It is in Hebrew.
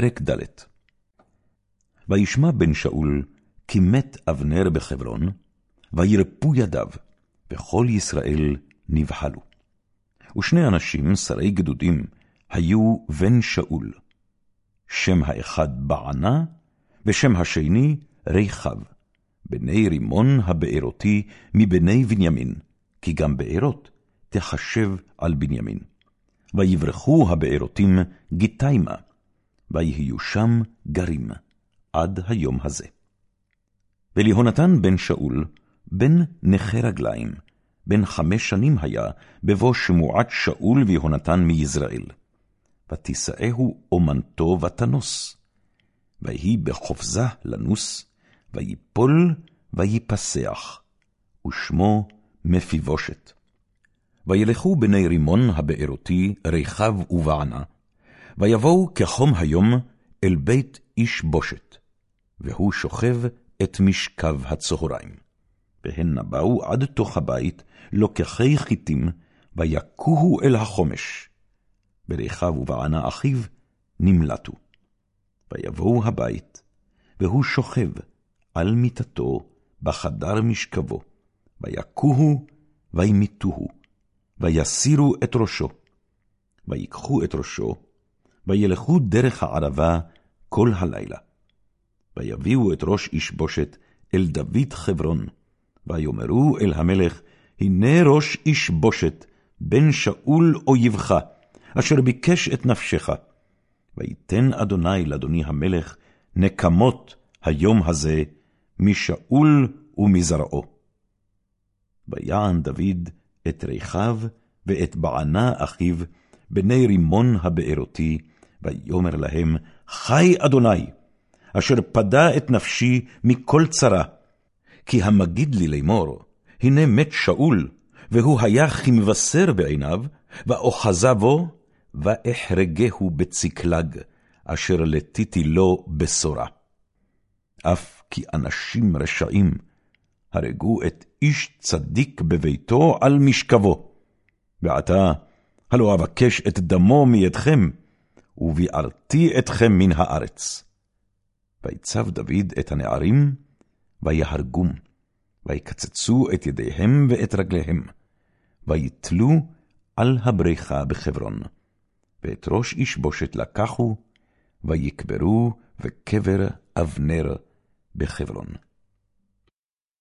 פרק ד' וישמע בן שאול כי מת אבנר בחברון, וירפו ידיו, וכל ישראל נבהלו. ושני אנשים, שרי גדודים, היו בן שאול. שם האחד בענה, ושם השני ריחב, בני רימון הבארותי מבני בנימין, כי גם בארות תחשב על בנימין. ויברחו הבארותים גיתימה, ויהיו שם גרים, עד היום הזה. וליהונתן בן שאול, בן נכה רגליים, בן חמש שנים היה, בבוא שמועת שאול ויהונתן מיזרעאל. ותישאהו אומנתו ותנוס. ויהי בחופזה לנוס, ויפול ויפסח, ושמו מפיבושת. וילכו בני רימון הבארותי רכב ובענה, ויבואו כחום היום אל בית איש בושת, והוא שוכב את משכב הצהריים. והנה באו עד תוך הבית, לוקחי חיטים, ויכוהו אל החומש. ברכב ובענה אחיו נמלטו. ויבואו הבית, והוא שוכב על מיטתו בחדר משכבו, ויכוהו וימיתוהו, ויסירו את ראשו. ויקחו את ראשו, וילכו דרך הערבה כל הלילה. ויביאו את ראש איש בושת אל דוד חברון, ויאמרו אל המלך, הנה ראש איש בושת, בן שאול אויבך, אשר ביקש את נפשך. ויתן אדוני לאדוני המלך נקמות היום הזה משאול ומזרעו. ויען דוד את ריחב ואת בענה אחיו, בני רימון הבארותי, ויאמר להם, חי אדוני, אשר פדה את נפשי מכל צרה. כי המגיד לי לאמור, הנה מת שאול, והוא היה כמבשר בעיניו, ואוחזה בו, ואחרגהו בצקלג, אשר לטיתי לו בשורה. אף כי אנשים רשעים הרגו את איש צדיק בביתו על משכבו. ועתה, הלא אבקש את דמו מידכם, וביערתי אתכם מן הארץ. ויצב דוד את הנערים, ויהרגום, ויקצצו את ידיהם ואת רגליהם, ויתלו על הבריכה בחברון. ואת ראש איש בושת לקחו, ויקברו בקבר אבנר בחברון.